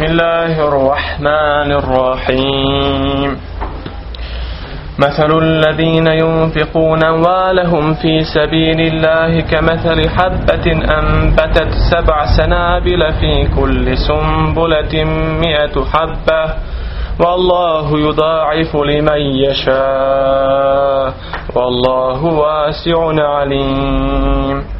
بسم الله الرحمن الرحيم. مثل الذين ينفقون أموالهم في سبيل الله كمثل حبة أنبتت سبع سنابل في كل سنبلة مئة حبة. والله يضاعف لمن يشاء. والله واسع عليم.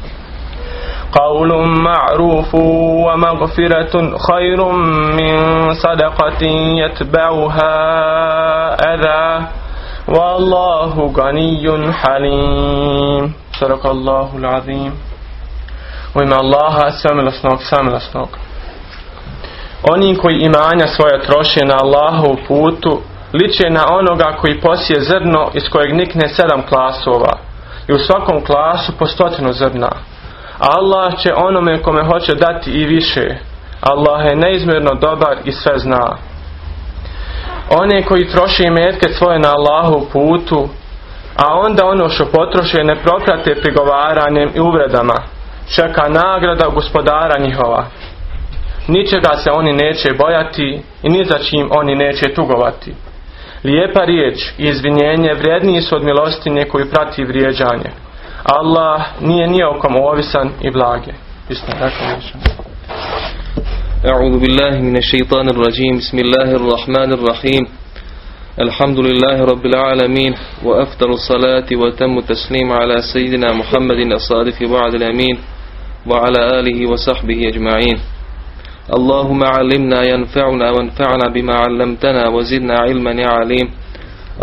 قول معروف ومغفرة خير من صدقة يتبعها أذى والله غني حليم صدق الله العظيم وإما الله samilosnog samilosnog Oni koji imanja svoja troše na Allahovu putu liče na onoga koji posije zrno iz kojeg nikne sedam klasova i u svakom klasu po stotinu zrna. Allah će onome kome hoće dati i više. Allah je neizmjerno dobar i sve zna. One koji troše metke svoje na Allahu putu, a onda ono što potroše ne proprate prigovaranjem i uvredama, čeka nagrada gospodara njihova. Ničega se oni neće bojati i ni za čim oni neće tugovati. Lijepa riječ i izvinjenje vrijedniji su od milostinje koju prati vrijeđanje. Allah nije ni o kom ovisan i blage. أعوذ بالله من الشيطان الرجيم. بسم الله الرحمن الرحيم. الحمد لله رب العالمين وأفضل الصلاة وتم التسليم على سيدنا محمد الصادق وعد الأمين وعلى آله وصحبه أجمعين. اللهم علمنا ينفعنا وانفعنا بما علمتنا وزدنا علما يا عليم.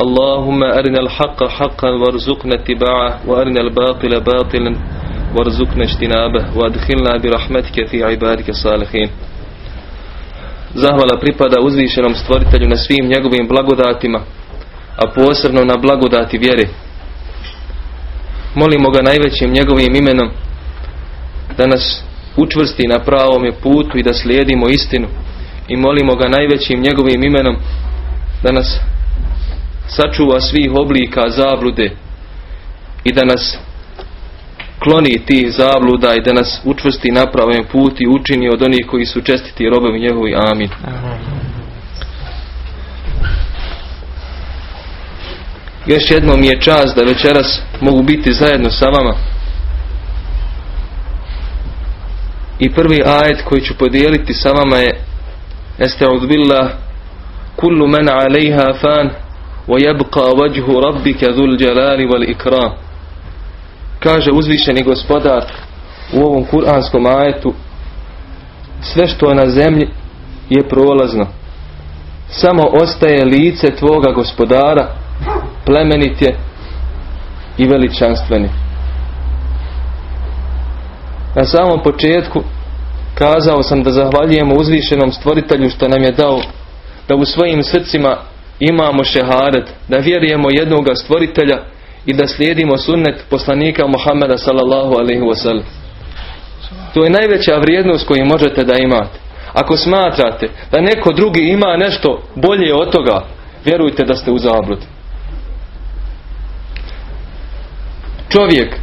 اللهم أرنا الحق حقا وارزقنا اتباعه وأرنا الباطل باطلا وارزقنا اجتنابه وادخلنا برحمتك في عبادك الصالحين Zahvala pripada uzvišenom stvoritelju na svim njegovim blagodatima, a posebno na blagodati vjere. Molimo ga najvećim njegovim imenom da nas učvrsti na pravom putu i da slijedimo istinu. I molimo ga najvećim njegovim imenom da nas sačuva svih oblika zablude i da nas kloni tih zabluda i da nas učvrsti na pravom put i učini od onih koji su čestiti robovi njegovi. Amin. Još jednom mi je čast da večeras mogu biti zajedno sa vama. I prvi ajet koji ću podijeliti sa vama je Esta'ud billah Kullu men alejha fan وَيَبْقَى وَجْهُ رَبِّكَ ذُو الْجَلَالِ وَالْإِكْرَامِ Kaže uzvišeni gospodar u ovom kuranskom ajetu sve što je na zemlji je prolazno. Samo ostaje lice tvoga gospodara plemenit je i veličanstveni. Na samom početku kazao sam da zahvaljujemo uzvišenom stvoritelju što nam je dao da u svojim srcima imamo šeharet, da vjerujemo jednoga stvoritelja i da slijedimo sunnet poslanika Muhammeda sallallahu alaihi wasallam. To je najveća vrijednost koju možete da imate. Ako smatrate da neko drugi ima nešto bolje od toga, vjerujte da ste u zabludi. Čovjek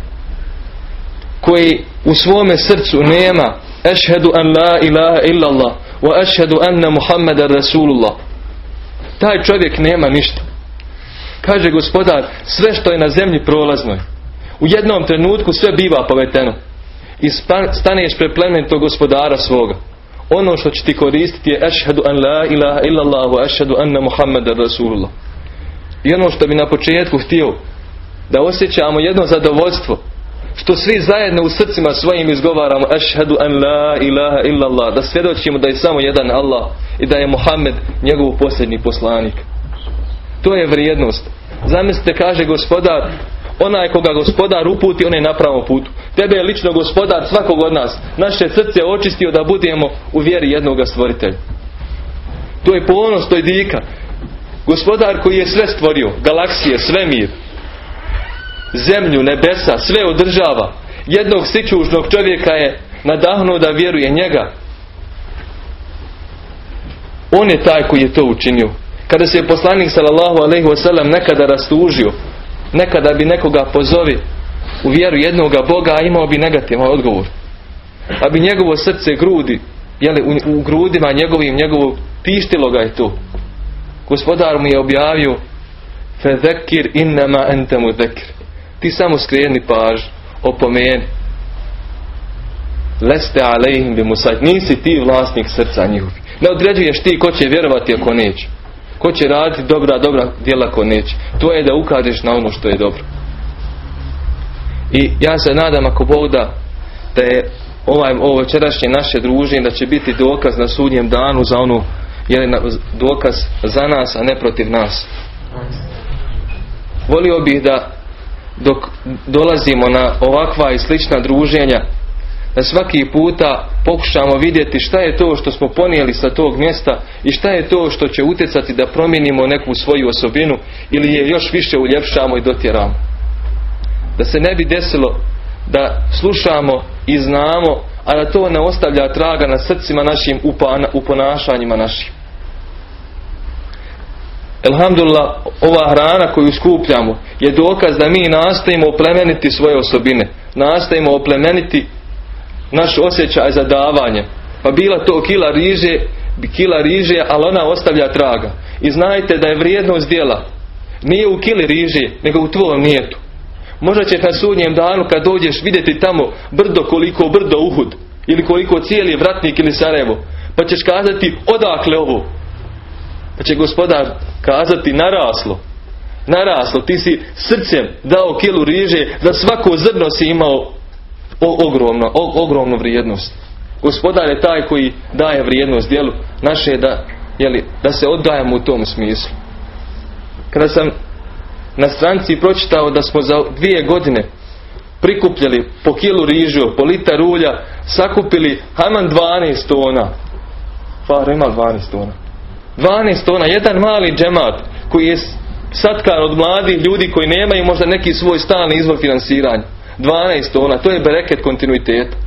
koji u svome srcu nema ešhedu an la ilaha illallah wa ešhedu anna Muhammeda Rasulullah taj čovjek nema ništa. Kaže gospodar, sve što je na zemlji prolazno je. U jednom trenutku sve biva poveteno. I staneš pred plemenitog gospodara svoga. Ono što će ti koristiti je ašhadu an la ilaha illallah wa ašhadu anna Muhammeda Rasulullah. I ono što bi na početku htio da osjećamo jedno zadovoljstvo što svi zajedno u srcima svojim izgovaramo ašhadu an la ilaha illallah da svjedočimo da je samo jedan Allah i da je Muhammed njegov posljednji poslanik. To je vrijednost. Zamislite kaže gospodar onaj koga gospodar uputi on je na pravom putu. Tebe je lično gospodar svakog od nas naše srce očistio da budemo u vjeri jednoga stvoritelja. To je ponos, to je dika. Gospodar koji je sve stvorio galaksije, svemir zemlju, nebesa, sve održava. Jednog sičužnog čovjeka je nadahnuo da vjeruje njega. On je taj koji je to učinio. Kada se je poslanik sallallahu alejhi ve nekada rastužio, nekada bi nekoga pozovi u vjeru jednoga Boga, a imao bi negativan odgovor. A bi njegovo srce grudi, jeli, u, u grudima njegovim, njegovo tištilo ga je to. Gospodar mu je objavio Fedekir innama ente mudekir. Ti samo skreni paž, opomeni. Leste alejhim bi musajt. Nisi ti vlasnik srca njihovi. Ne određuješ ti ko će vjerovati ako neće. Ko će raditi dobra, dobra djela ako neće. To je da ukažeš na ono što je dobro. I ja se nadam ako Bog da, da je ovaj, ovo večerašnje naše druženje da će biti dokaz na sudnjem danu za onu je dokaz za nas, a ne protiv nas. Volio bih da dok dolazimo na ovakva i slična druženja da svaki puta pokušamo vidjeti šta je to što smo ponijeli sa tog mjesta i šta je to što će utjecati da promijenimo neku svoju osobinu ili je još više uljepšamo i dotjeramo. Da se ne bi desilo da slušamo i znamo, a da to ne ostavlja traga na srcima našim, u ponašanjima našim. Elhamdulillah, ova hrana koju skupljamo je dokaz da mi nastojimo oplemeniti svoje osobine. Nastojimo oplemeniti naš osjećaj za davanje. Pa bila to kila riže, kila riže, ali ona ostavlja traga. I znajte da je vrijednost djela nije u kili riže, nego u tvojom nijetu. Možda će na sudnjem danu kad dođeš vidjeti tamo brdo koliko brdo Uhud ili koliko cijeli vratnik ili Sarajevo. Pa ćeš kazati odakle ovo? Pa će gospodar kazati naraslo. Naraslo. Ti si srcem dao kilu riže da svako zrno si imao ogromno, ogromnu vrijednost. Gospodar je taj koji daje vrijednost djelu. Naše je da, jeli, da se oddajemo u tom smislu. Kada sam na stranci pročitao da smo za dvije godine prikupljali po kilu rižu, po lita rulja, sakupili haman 12 tona. Faro ima 12 tona. 12 tona, jedan mali džemat koji je satkan od mladih ljudi koji nemaju možda neki svoj stalni izvor financiranja. 12 tona, to je bereket kontinuiteta.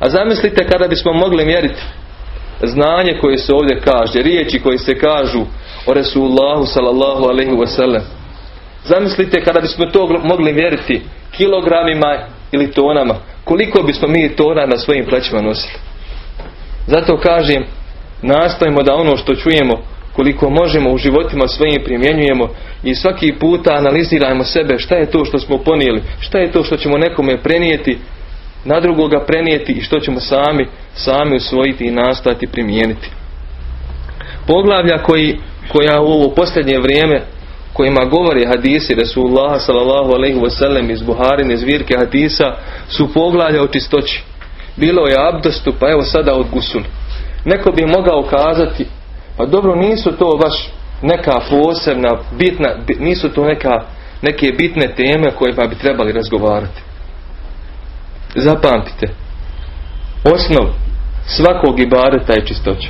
A zamislite kada bismo mogli mjeriti znanje koje se ovdje kaže, riječi koje se kažu o Resulullahu sallallahu alaihi wasallam. Zamislite kada bismo to mogli mjeriti kilogramima ili tonama, koliko bismo mi tona na svojim plećima nosili. Zato kažem, nastojimo da ono što čujemo koliko možemo u životima svojim primjenjujemo i svaki puta analizirajmo sebe šta je to što smo ponijeli, šta je to što ćemo nekome prenijeti, na drugoga prenijeti i što ćemo sami, sami usvojiti i nastojati primijeniti. Poglavlja koji, koja u ovo posljednje vrijeme kojima govori hadisi Resulullah sallallahu alaihi wasallam iz Buharine zvirke hadisa su poglavlja o čistoći. Bilo je abdostu pa evo sada od gusul. Neko bi mogao kazati pa dobro, nisu to baš neka posebna, bitna, nisu to neka, neke bitne teme koje bi trebali razgovarati. Zapamtite, osnov svakog ibadeta je čistoća.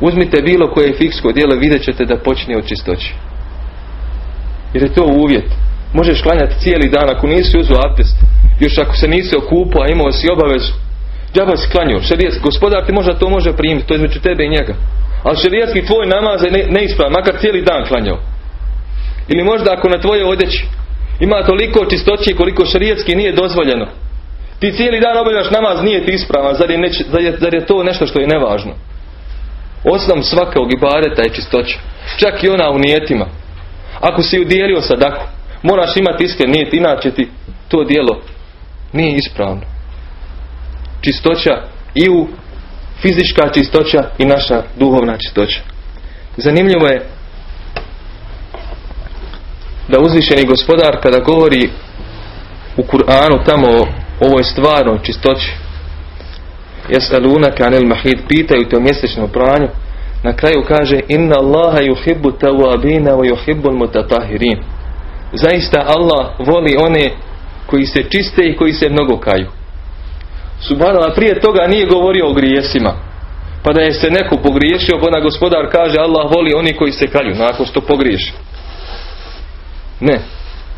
Uzmite bilo koje fiksko djelo vidjet ćete da počne od čistoće. Jer je to uvjet. Možeš klanjati cijeli dan ako nisi uzeo abdest. Još ako se nisi okupao, a imao si obavezu. Džaba si klanio. gospodar ti možda to može primiti. To je između tebe i njega. Ali šerijatski tvoj namaz je neispravan, makar cijeli dan klanjao. Ili možda ako na tvoje odjeći ima toliko čistoće koliko šerijatski nije dozvoljeno. Ti cijeli dan obavljaš namaz, nije ti ispravan, zar je, zar je, to nešto što je nevažno? Osnov svakog ibadeta je čistoća. Čak i ona u nijetima. Ako si udjelio sadaku, moraš imati iskren nijet, inače ti to dijelo nije ispravno. Čistoća i u fizička čistoća i naša duhovna čistoća. Zanimljivo je da uzvišeni gospodar kada govori u Kur'anu tamo o ovoj stvarnoj čistoći Jesaluna kanil mahid pitaju te o mjesečnom pranju na kraju kaže inna Allaha yuhibbu tawabina wa yuhibbu mutatahirin zaista Allah voli one koji se čiste i koji se mnogo kaju Subhanallah, prije toga nije govorio o grijesima. Pa da je se neko pogriješio, pa onda gospodar kaže Allah voli oni koji se kalju nakon što pogriješi. Ne.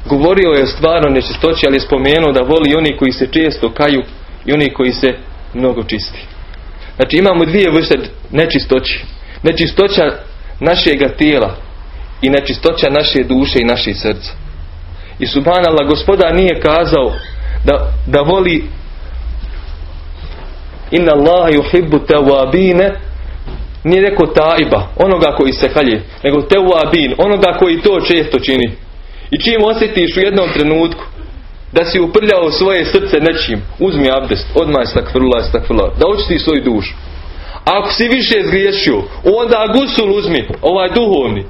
Govorio je stvarno nečistoći, ali je spomenuo da voli oni koji se često kaju i oni koji se mnogo čisti. Znači imamo dvije vrste nečistoći. Nečistoća našega tijela i nečistoća naše duše i naše srca. I subhanallah, gospodar nije kazao da, da voli inna Allah yuhibbu tawabine nije rekao taiba, onoga koji se kalje, nego tawabin, onoga koji to često čini. I čim osjetiš u jednom trenutku da si uprljao svoje srce nečim, uzmi abdest, odmah stakfirullah, stakfirullah, da očisti svoju dušu. A ako si više zgriješio, onda gusul uzmi, ovaj duhovni.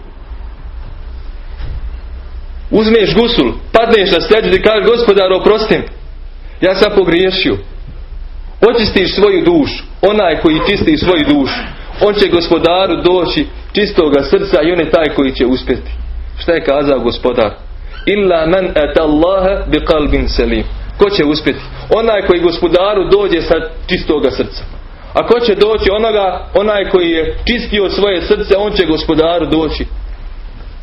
Uzmeš gusul, padneš na sjeđu i kažeš gospodar oprostim, ja sam pogriješio. Očistiš svoju dušu, onaj koji čisti svoju dušu. On će gospodaru doći čistoga srca i on je taj koji će uspjeti. Šta je kazao gospodar? Illa men et Allahe bi kalbin selim. Ko će uspjeti? Onaj koji gospodaru dođe sa čistoga srca. A ko će doći onoga, onaj koji je čistio svoje srce, on će gospodaru doći.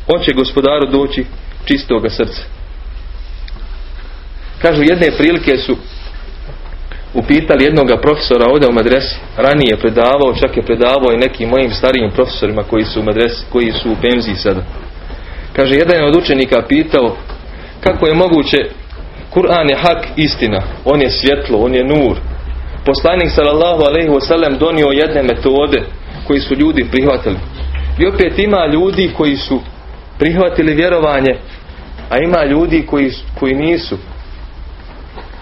On će gospodaru doći čistoga srca. Kažu jedne prilike su upitali jednog profesora ovdje u medresi, ranije predavao, čak je predavao i nekim mojim starijim profesorima koji su u medresi, koji su u penziji sada. Kaže, jedan od učenika pitao kako je moguće Kur'an je hak istina, on je svjetlo, on je nur. Poslanik sallallahu alejhi ve sellem donio jedne metode koji su ljudi prihvatili. I opet ima ljudi koji su prihvatili vjerovanje, a ima ljudi koji, koji nisu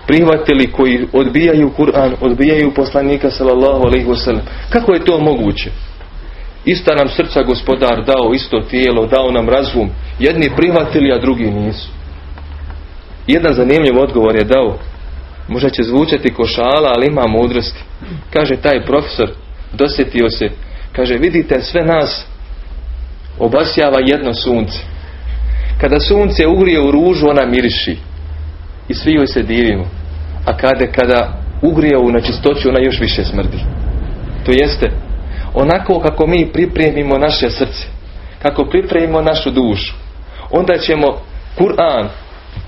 prihvatili, koji odbijaju Kur'an, odbijaju poslanika sallallahu alejhi ve sellem. Kako je to moguće? Ista nam srca gospodar dao, isto tijelo, dao nam razum. Jedni prihvatili, a drugi nisu. Jedan zanimljiv odgovor je dao. Možda će zvučati košala, ali ima mudrosti. Kaže taj profesor, dosjetio se. Kaže, vidite, sve nas obasjava jedno sunce. Kada sunce ugrije u ružu, ona miriši. I svi joj se divimo. A kada, kada ugrije u nečistoću, ona još više smrdi. To jeste, onako kako mi pripremimo naše srce, kako pripremimo našu dušu, onda ćemo Kur'an,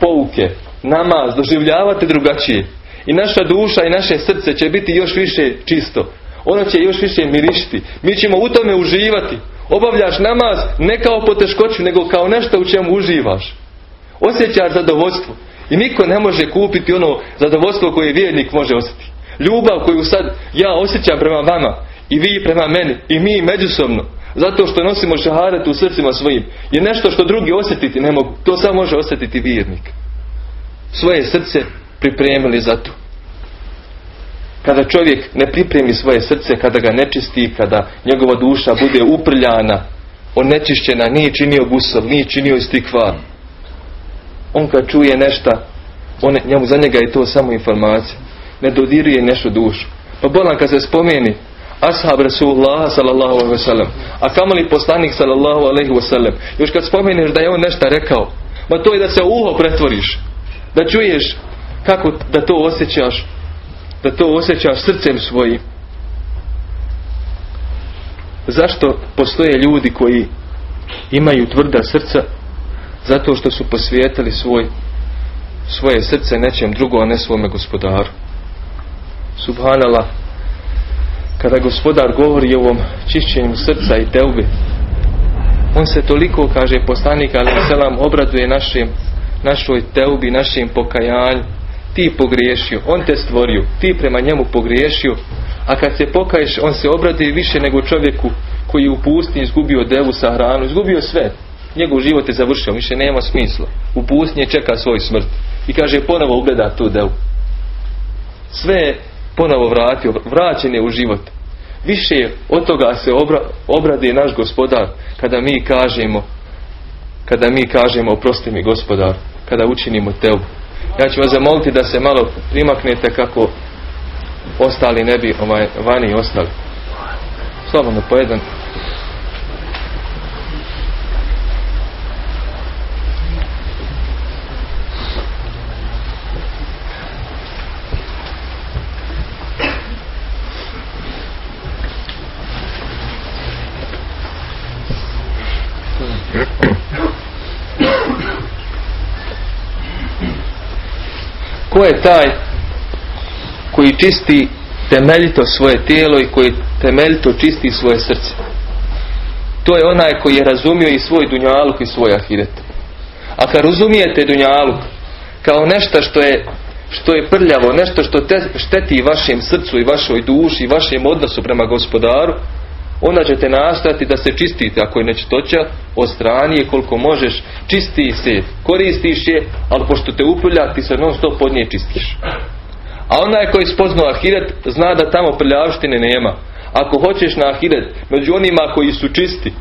pouke, namaz doživljavati drugačije. I naša duša i naše srce će biti još više čisto. Ono će još više mirišiti. Mi ćemo u tome uživati. Obavljaš namaz ne kao poteškoću, nego kao nešto u čemu uživaš. Osjećaš zadovoljstvo. I niko ne može kupiti ono zadovoljstvo koje vjernik može osjetiti. Ljubav koju sad ja osjećam prema vama i vi prema meni i mi međusobno zato što nosimo šaharet u srcima svojim je nešto što drugi osjetiti ne mogu. To samo može osjetiti vjernik. Svoje srce pripremili za to. Kada čovjek ne pripremi svoje srce, kada ga nečisti, kada njegova duša bude uprljana, onečišćena, nije činio gusov, nije činio istikvar. On kad čuje nešto, on, njemu za njega je to samo informacija. Ne dodiruje nešto dušu. Pa bolan kad se spomeni ashab Rasulullah sallallahu alaihi wasallam, a kamoli poslanik sallallahu alaihi wasallam, još kad spomeniš da je on nešto rekao, ma to je da se uho pretvoriš, da čuješ kako da to osjećaš, da to osjećaš srcem svojim. Zašto postoje ljudi koji imaju tvrda srca? Zato što su posvijetili svoj, svoje srce nečem drugo, a ne svome gospodaru. Subhanallah, kada gospodar govori o ovom čišćenju srca i teubi, on se toliko, kaže poslanik, ali selam obraduje našim, našoj teubi, našem pokajanju. Ti pogriješio, on te stvorio, ti prema njemu pogriješio, a kad se pokaješ, on se obraduje više nego čovjeku koji je u pustinji izgubio devu sa hranu, izgubio sve. Njegov život je završio, više nema smisla. U pustinji čeka svoj smrt. I kaže, ponovo ugleda tu devu. Sve je ponovo vratio, vraćen je u život. Više od toga se obra, obradi naš gospodar kada mi kažemo kada mi kažemo oprosti mi gospodar, kada učinimo teubu. Ja ću vas zamoliti da se malo primaknete kako ostali ne bi ovaj, vani ostali. Slobodno po jedan Ko je taj koji čisti temeljito svoje tijelo i koji temeljito čisti svoje srce? To je onaj koji je razumio i svoj dunjaluk i svoj ahiret. A kad razumijete dunjaluk kao nešto što je što je prljavo, nešto što te šteti vašem srcu i vašoj duši i vašem odnosu prema gospodaru, onda ćete nastojati da se čistite ako je nečitoća od strani koliko možeš čisti se, koristiš je ali pošto te upulja ti se non stop pod nje čistiš. A onaj koji spoznao ahiret zna da tamo prljavštine nema. Ako hoćeš na ahiret među onima koji su čisti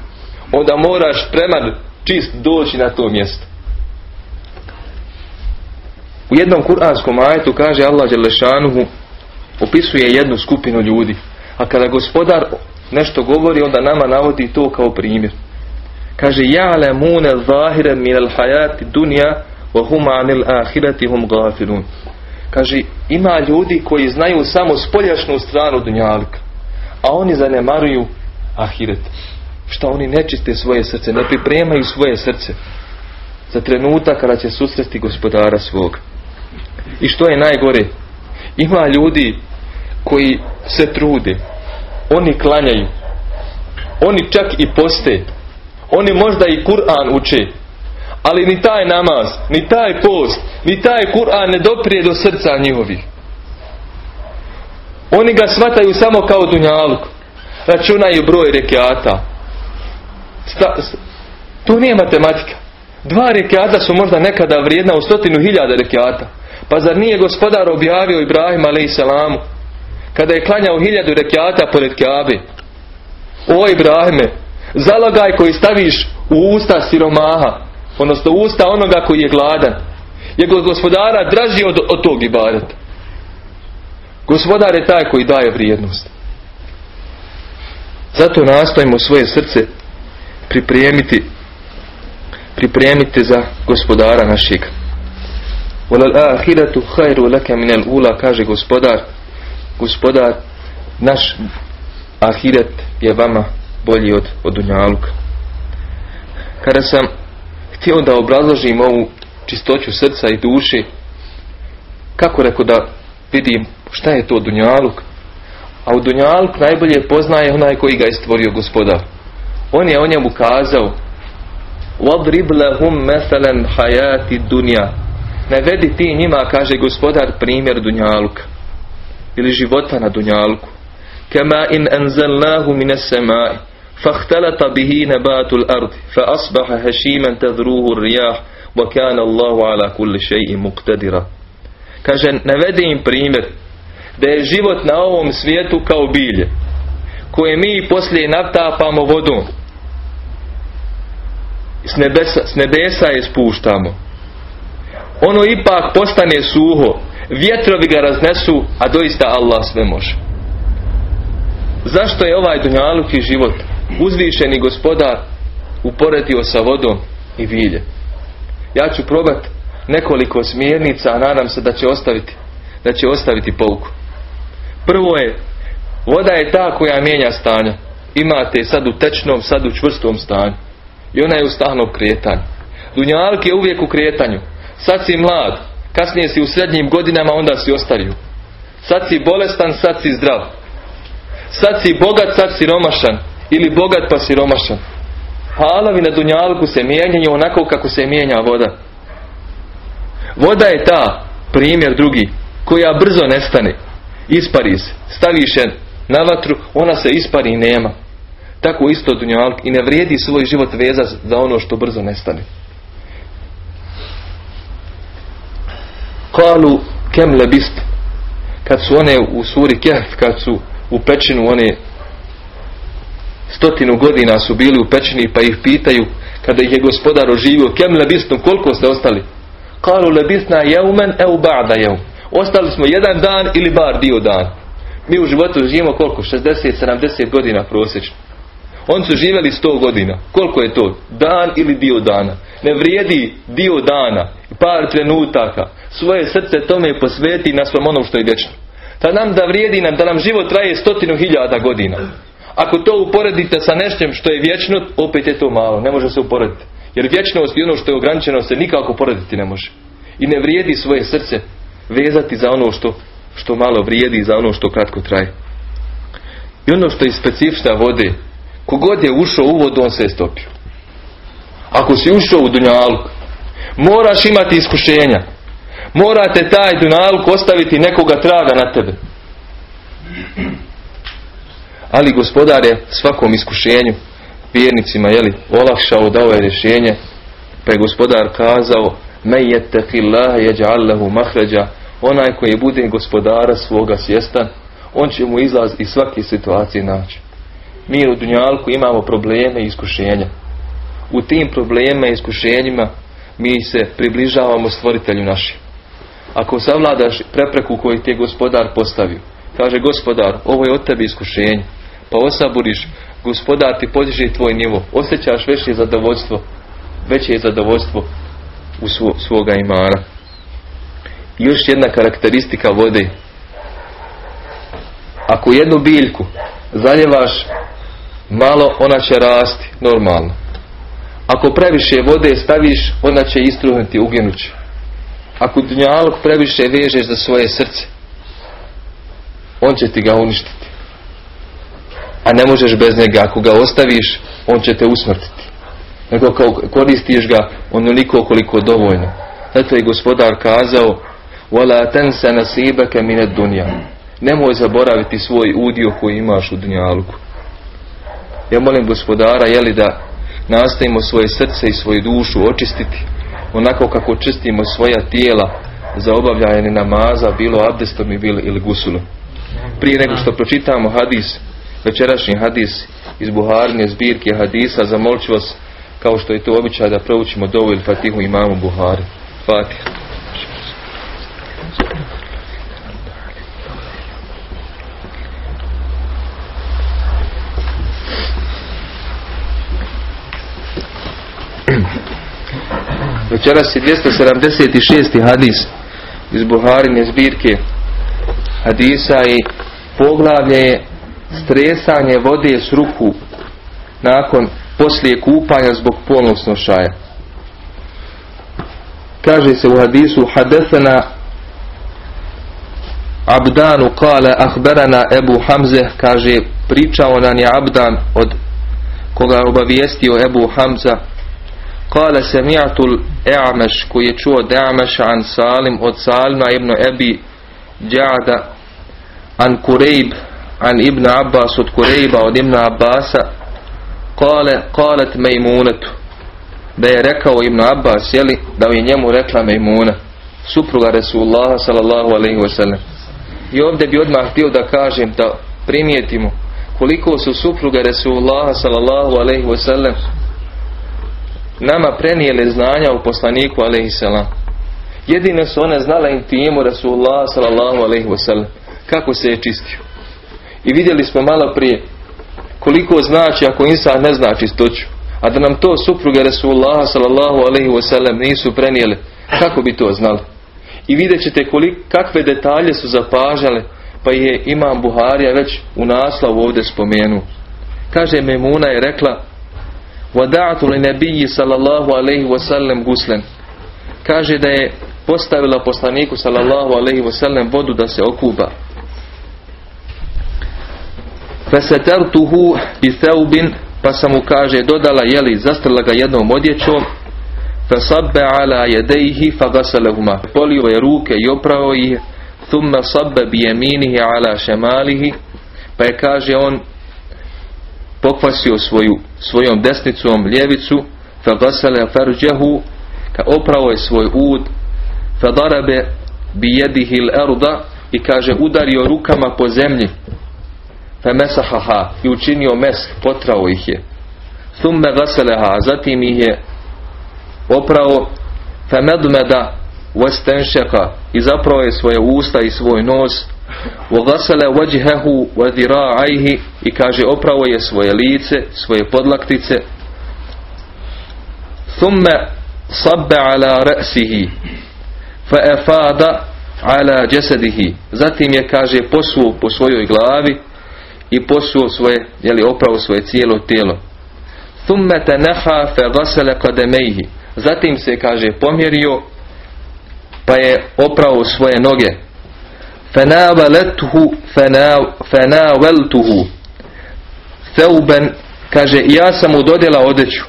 onda moraš preman čist doći na to mjesto. U jednom kuranskom ajetu kaže Allah Đelešanuhu opisuje jednu skupinu ljudi. A kada gospodar nešto govori, onda nama navodi to kao primjer. Kaže, ja'lamune zahire min al hajati dunja, wa hum anil ahirati hum gafirun. Kaže, ima ljudi koji znaju samo spoljašnu stranu dunjalika, a oni zanemaruju ahiret. Šta oni nečiste svoje srce, ne pripremaju svoje srce za trenutak kada će susresti gospodara svog. I što je najgore? Ima ljudi koji se trude, oni klanjaju. Oni čak i poste. Oni možda i Kur'an uče. Ali ni taj namaz, ni taj post, ni taj Kur'an ne doprije do srca njihovih. Oni ga shvataju samo kao dunjaluk. Računaju broj rekiata. to nije matematika. Dva rekiata su možda nekada vrijedna u stotinu hiljada rekiata. Pa zar nije gospodar objavio Ibrahim a.s kada je klanjao hiljadu rekiata pored Kjabe. O Ibrahime, zalogaj koji staviš u usta siromaha, odnosno u usta onoga koji je gladan, je gospodara draži od, od tog ibadeta. Gospodar je taj koji daje vrijednost. Zato nastojimo svoje srce pripremiti pripremiti za gospodara našeg. Walal ahiratu khairu laka min al-ula kaže gospodar gospodar, naš ahiret je vama bolji od, od dunjaluka. Kada sam htio da obrazložim ovu čistoću srca i duše, kako rekao da vidim šta je to dunjaluk, a u dunjaluk najbolje poznaje onaj koji ga je stvorio gospodar. On je o njemu kazao وَضْرِبْ لَهُمْ مَثَلًا حَيَاتِ دُنْيَا Navedi ti njima, kaže gospodar, primjer dunjaluka ili života na dunjalku. Kama in anzalnahu minas samai فاختلط به نبات الأرض فأصبح هشيما تذروه الرياح وكان الله على كل شيء مقتدرا kaže navede im primjer da je život na ovom svijetu kao bilje koje mi poslije natapamo vodom s nebesa, s nebesa je spuštamo ono ipak postane suho vjetrovi ga raznesu, a doista Allah sve može. Zašto je ovaj dunjaluki život Uzvišeni gospodar uporedio sa vodom i vilje? Ja ću probati nekoliko smjernica, a nadam se da će ostaviti, da će ostaviti pouku. Prvo je, voda je ta koja mijenja stanja. Imate sad u tečnom, sad u čvrstom stanju. I ona je u stalnom kretanju. Dunjaluk je uvijek u kretanju. Sad si mlad, kasnije si u srednjim godinama, onda si ostario. Sad si bolestan, sad si zdrav. Sad si bogat, sad si romašan. Ili bogat pa si romašan. Halovi na dunjalku se mijenjaju onako kako se mijenja voda. Voda je ta, primjer drugi, koja brzo nestane. Ispari se. Staviš je na vatru, ona se ispari i nema. Tako isto dunjalk i ne vrijedi svoj život veza za ono što brzo nestane. Kalu kem lebist. Kad su one u suri Kehf, kad su u pećinu one stotinu godina su bili u pećini pa ih pitaju kada ih je gospodar oživio kem lebistom koliko ste ostali? Kalu lebistna jeumen eu ba'da jeum. Ostali smo jedan dan ili bar dio dan. Mi u životu živimo koliko? 60-70 godina prosječno. Oni su živjeli 100 godina. Koliko je to? Dan ili dio dana. Ne vrijedi dio dana, par trenutaka. Svoje srce tome posveti na svom onom što je vječno. Da nam da vrijedi nam, da nam život traje stotinu hiljada godina. Ako to uporedite sa nešćem što je vječno, opet je to malo. Ne može se uporediti. Jer vječnost i ono što je ograničeno se nikako porediti ne može. I ne vrijedi svoje srce vezati za ono što, što malo vrijedi i za ono što kratko traje. I ono što je specifična vode, kogod je ušao u vodu, on se je stopio. Ako si ušao u dunjaluk, moraš imati iskušenja. Morate taj dunjaluk ostaviti nekoga traga na tebe. Ali gospodar je svakom iskušenju vjernicima jeli, olakšao dao je rješenje. Pa je gospodar kazao me jettaqillaha yaj'al lahu mahraja onaj koji bude gospodara svoga svjestan on će mu izlaz iz svake situacije naći. Mi u dunjalku imamo probleme i iskušenja. U tim problemima i iskušenjima mi se približavamo stvoritelju našim ako savladaš prepreku koju ti je gospodar postavio kaže gospodar ovo je od tebe iskušenje. Pa osaburiš gospodar ti podiže tvoj nivo. Osjećaš veće zadovoljstvo veće je zadovoljstvo u svoga imana. Još jedna karakteristika vode. Ako jednu biljku zaljevaš malo ona će rasti normalno. Ako previše vode staviš ona će istruhnuti uginući. Ako dunjalog previše vežeš za svoje srce on će ti ga uništiti. A ne možeš bez njega. Ako ga ostaviš on će te usmrtiti. Nego kao koristiš ga onoliko koliko dovoljno. Zato je gospodar kazao wala tansa nasibaka min ad-dunya. Nemoj zaboraviti svoj udio koji imaš u dunjaluku ja molim gospodara jeli da nastavimo svoje srce i svoju dušu očistiti onako kako čistimo svoja tijela za obavljanje namaza bilo abdestom i bilo ili gusulom prije nego što pročitamo hadis večerašnji hadis iz Buharine zbirke hadisa zamolit ću vas kao što je to običaj da proučimo dovolj Fatihu imamu Buhari Fatih Večeras je 276. hadis iz Buharine zbirke hadisa i poglavlje je stresanje vode s ruku nakon poslije kupanja zbog polnog snošaja. Kaže se u hadisu hadesana Abdanu kale ahberana Ebu Hamze kaže pričao nam je Abdan od koga je obavijestio Ebu Hamza kale se mi'atul E'ameš koji je čuo De'ameša an Salim od Salima ibn Ebi Džada an Kurejb an Ibn Abbas od Kurejba od Ibn Abbasa Kale, kalet mejmunetu. Da je rekao Ibn Abbas, jeli, da je njemu rekla mejmuna. Supruga Resulullah sallallahu alaihi wasallam. I ovdje bi odmah htio da kažem, da primijetimo koliko su supruge Resulullah sallallahu alaihi wasallam nama prenijele znanja u poslaniku alaihi salam. Jedino su one znale intimu Resulullah sallallahu alaihi wasallam. Kako se je čistio. I vidjeli smo malo prije koliko znači ako insan ne zna čistoću. A da nam to supruge Resulullah sallallahu alaihi wasallam nisu prenijeli, kako bi to znali? I vidjet ćete koliko, kakve detalje su zapažale, pa je Imam Buharija već u naslovu ovdje spomenu. Kaže Memuna je rekla Wada'atu li nebiji sallallahu alaihi wasallam guslen. Kaže da je postavila poslaniku sallallahu alaihi wasallam vodu da se okuba. Fesetertuhu bi seubin, pa sam mu kaže dodala, jeli, zastrla ga jednom odjećom, fesabbe ala jedejhi fagasalehuma. Polio je ruke i opravo ih, thumma sabbe bi jeminihi ala šemalihi, pa je kaže on pokvasio svoju, svojom desnicom ljevicu, fagasale farđehu, ka opravo je svoj ud, fadarabe bi jedihi l-erda, i kaže udario rukama po zemlji, femesahaha i učinio mes, potrao ih je. Thumme gaseleha, zatim ih je oprao femedmeda westenšeka i zapravo je svoje usta i svoj nos Vogasele vajhehu vadira'aihi i kaže opravo je svoje lice, svoje podlaktice. Sabbe ala ra'sihi fa efada ala jasadihi. Zatim je kaže posuo po svojoj glavi i posuo svoje, jeli oprao svoje cijelo tijelo. Thumma tanaha fa ghasala qadamayhi. Zatim se kaže pomjerio pa je oprao svoje noge. Fanawalathu fanawaltuhu. Thawban kaže ja sam mu dodjela odeću.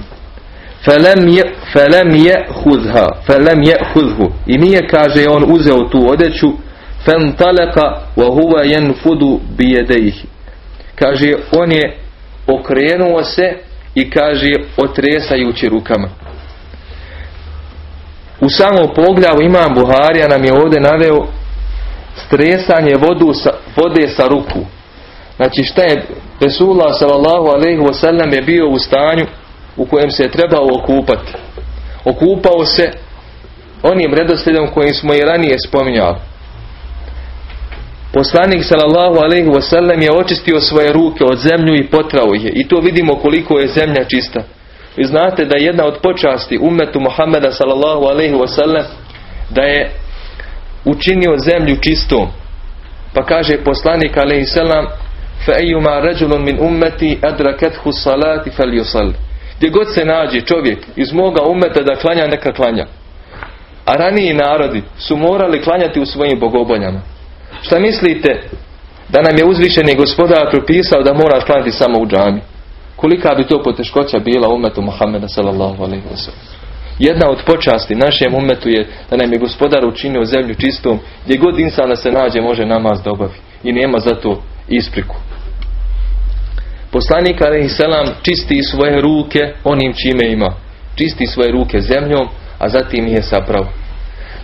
Felem je, felem je huzha, felem je huzhu. I nije, kaže, on uzeo tu odeću, fentaleka, wa huva jenfudu bijedejih kaže on je okrenuo se i kaže otresajući rukama u samom poglavu imam Buharija nam je ovdje naveo stresanje vodu sa, vode sa ruku. Znači šta je Resulullah sallallahu alaihi wasallam je bio u stanju u kojem se je trebao okupati. Okupao se onim redoslijedom kojim smo i ranije spominjali. Poslanik sallallahu alaihi wasallam je očistio svoje ruke od zemlju i potrao je. I to vidimo koliko je zemlja čista. Vi znate da je jedna od počasti umetu Muhammeda sallallahu alaihi wasallam da je učinio zemlju čistom. Pa kaže poslanik alaihi salam fa ejuma ređulun min ummeti adrakethu salati fal yusal. Gdje god se nađe čovjek iz moga umeta da klanja, neka klanja. A raniji narodi su morali klanjati u svojim bogoboljama. Šta mislite da nam je uzvišeni gospodar propisao da mora klanjati samo u džami? Kolika bi to poteškoća bila umetu Muhammeda sallallahu alaihi? Jedna od počasti našem umetu je da nam je gospodar učinio zemlju čistom, gdje god insana se nađe može namaz da obavi i nema za to ispriku. Poslanik alaihi selam čisti svoje ruke onim čime ima. Čisti svoje ruke zemljom, a zatim je sapravo.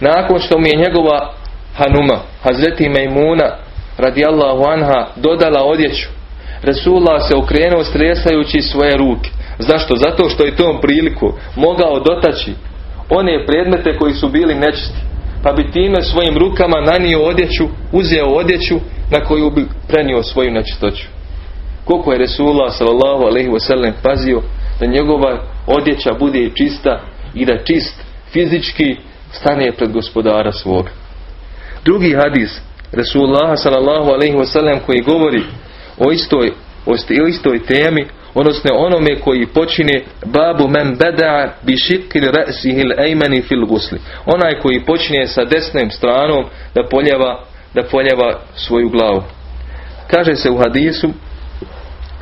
Nakon što mi je njegova Hanuma, Hazreti Mejmuna, radijallahu anha, dodala odjeću, Resulullah se okrenuo stresajući svoje ruke. Zašto? Zato što je tom priliku mogao dotaći one predmete koji su bili nečisti. Pa bi time svojim rukama nanio odjeću, uzeo odjeću na koju bi prenio svoju nečistoću. Koliko je Resulullah sallallahu alaihi wasallam pazio da njegova odjeća bude čista i da čist fizički stane pred gospodara svoga. Drugi hadis Resulullah sallallahu alejhi ve sellem koji govori o istoj, o istoj temi, odnosno onome koji počine babu men beda bi šikil rasihil ejmeni fil gusli. Onaj koji počinje sa desnom stranom da poljeva, da poljeva svoju glavu. Kaže se u hadisu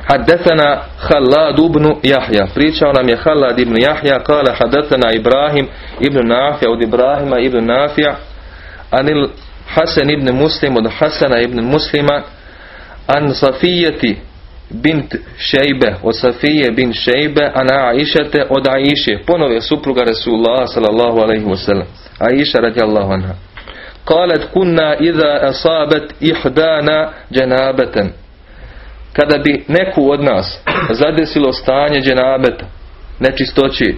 Haddethana Khalad ibn Yahya. Pričao nam je Khalad ibn Jahja, kala haddethana Ibrahim ibn Nafja, od Ibrahima ibn Nafja, anil Hasan ibn Muslim od Hasana ibn Muslima an Safijeti bint Šejbe od Safije bint Šejbe an Aishate od Aiše ponove supruga Rasulullah sallallahu alaihi wasallam. Aisha radijallahu anha. Kalet kunna iza asabet ihdana dženabeten kada bi neku od nas zadesilo stanje dženabeta nečistoći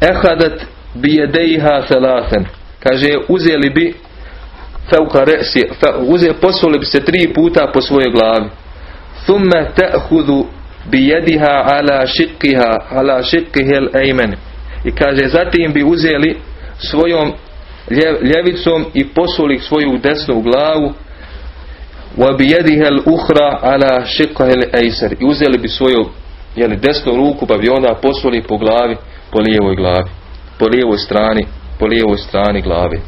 bi bijedeiha selasen kaže uzeli bi fauka resi, posuli bi se tri puta po svojoj glavi. Thumma ta'hudu bi jediha ala šikkiha, ala šikkihel ejmen. I kaže, zatim bi uzeli svojom ljevicom i posuli svoju desnu glavu wa bi jedihel uhra ala šikkihel ejser. I uzeli bi svoju jeli, desnu ruku pa bi posuli po glavi, po lijevoj glavi, po lijevoj strani, po lijevoj strani glavi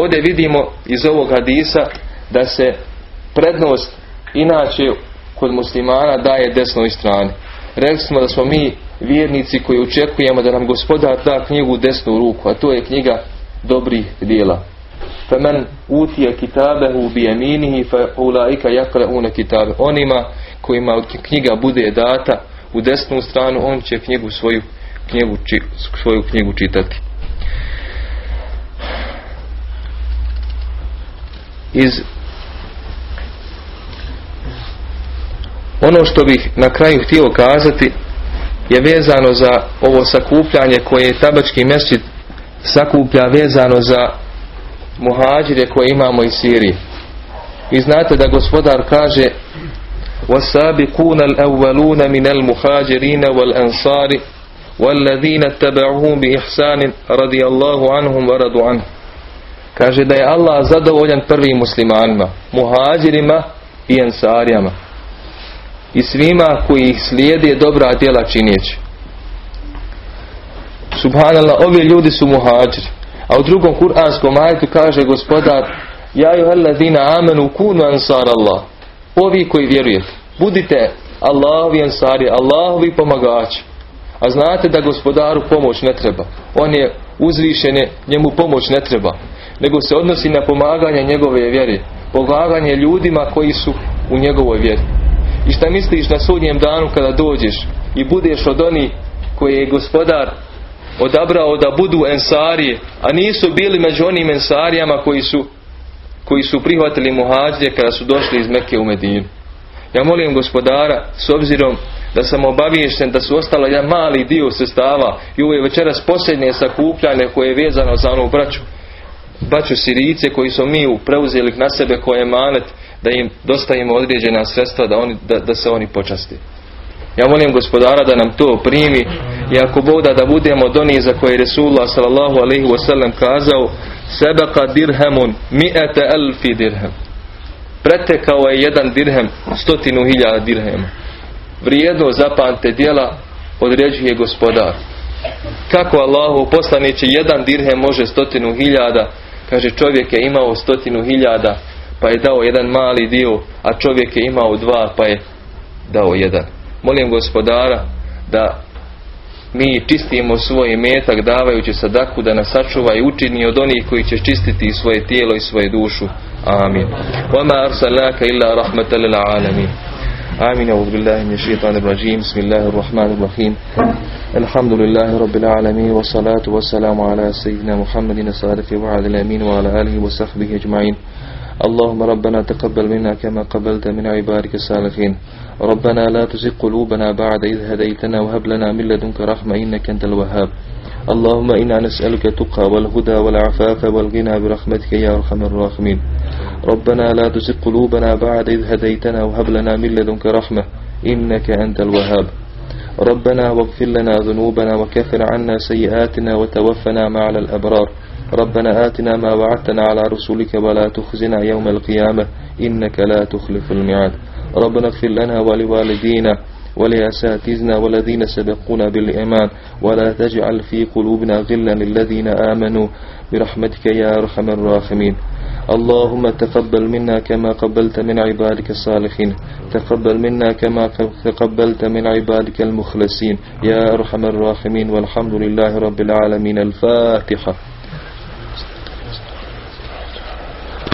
ovdje vidimo iz ovog hadisa da se prednost inače kod muslimana daje desnoj strani. Rekli smo da smo mi vjernici koji očekujemo da nam gospodar da knjigu u desnu ruku, a to je knjiga dobrih dijela. Femen utije kitabehu bi jeminihi fe ulaika une kitabe. Onima kojima knjiga bude data u desnu stranu, on će knjigu svoju knjigu, svoju knjigu čitati. Iz Ono što bih na kraju htio kazati je vezano za ovo sakupljanje koje je tabački mesčit sakuplja vezano za muhađire koje imamo iz Sirije. I znate da gospodar kaže وَسَابِقُونَ الْأَوَّلُونَ مِنَ الْمُحَاجِرِينَ وَالْأَنصَارِ وَالَّذِينَ اتَّبَعُهُمْ بِإِحْسَانٍ رَضِيَ اللَّهُ عَنْهُمْ وَرَضُ عَنْهُ Kaže da je Allah zadovoljan prvim muslimanima, muhađirima i ensarijama i svima koji ih slijede dobra djela činjeći. Subhanallah, ovi ljudi su muhađiri. A u drugom kuranskom ajetu kaže gospodar Ja juhalladina amenu kunu ansar Allah. Ovi koji vjerujete, budite Allahovi ansari, Allahovi pomagači. A znate da gospodaru pomoć ne treba. On je uzvišen, njemu pomoć ne treba. Nego se odnosi na pomaganje njegove vjere. Pomaganje ljudima koji su u njegovoj vjeri. I šta misliš na sudnjem danu kada dođeš i budeš od onih koje je gospodar odabrao da budu ensarije, a nisu bili među onim ensarijama koji su koji su prihvatili muhađe kada su došli iz Mekke u Medinu. Ja molim gospodara, s obzirom da sam obaviješten da su ostala jedan mali dio sestava i ovo je večeras posljednje sakupljanje koje je vezano za onu braću, braću Sirice koji su mi preuzeli na sebe koje je manet da im dostavimo određena sredstva da, oni, da, da se oni počasti. Ja molim gospodara da nam to primi i ako Bog da budemo od onih za koje je Resulullah sallallahu alaihi wasallam kazao sebeka dirhemun mi'ete elfi dirhem. Pretekao je jedan dirhem stotinu hiljada dirhema. Vrijedno zapamte djela određuje gospodar. Kako Allahu poslaniće jedan dirhem može stotinu hiljada? Kaže čovjek je imao stotinu hiljada pa je dao jedan mali dio, a čovjek je imao dva pa je dao jedan. Molim gospodara da mi čistimo svoj metak davajući sadaku da nas sačuva i učini od onih koji će čistiti svoje tijelo i svoju dušu. Amin. Wa ma arsalnaka illa lil alamin. آمين. أعوذ بالله من الشيطان الرجيم. بسم الله الرحمن الرحيم. الحمد لله رب العالمين والصلاة والسلام على سيدنا محمد الصادق وعلى الأمين وعلى آله وصحبه أجمعين. اللهم ربنا تقبل منا كما قبلت من عبادك الصالحين. ربنا لا تزغ قلوبنا بعد إذ هديتنا وهب لنا من لدنك رحمة إنك أنت الوهاب. اللهم إنا نسألك تقى والهدى والعفاف والغنى برحمتك يا أرحم الراحمين. ربنا لا تزغ قلوبنا بعد إذ هديتنا وهب لنا من لدنك رحمة إنك أنت الوهاب. ربنا واغفر لنا ذنوبنا وكفر عنا سيئاتنا وتوفنا مع الأبرار. ربنا آتنا ما وعدتنا على رسولك ولا تخزنا يوم القيامة إنك لا تخلف الميعاد. ربنا اغفر لنا ولوالدينا ولأساتذنا والذين سبقونا بالإيمان ولا تجعل في قلوبنا غلا للذين آمنوا برحمتك يا أرحم الراحمين. اللهم تقبل منا كما قبلت من عبادك الصالحين. تقبل منا كما تقبلت من عبادك المخلصين. يا أرحم الراحمين. والحمد لله رب العالمين. الفاتحة.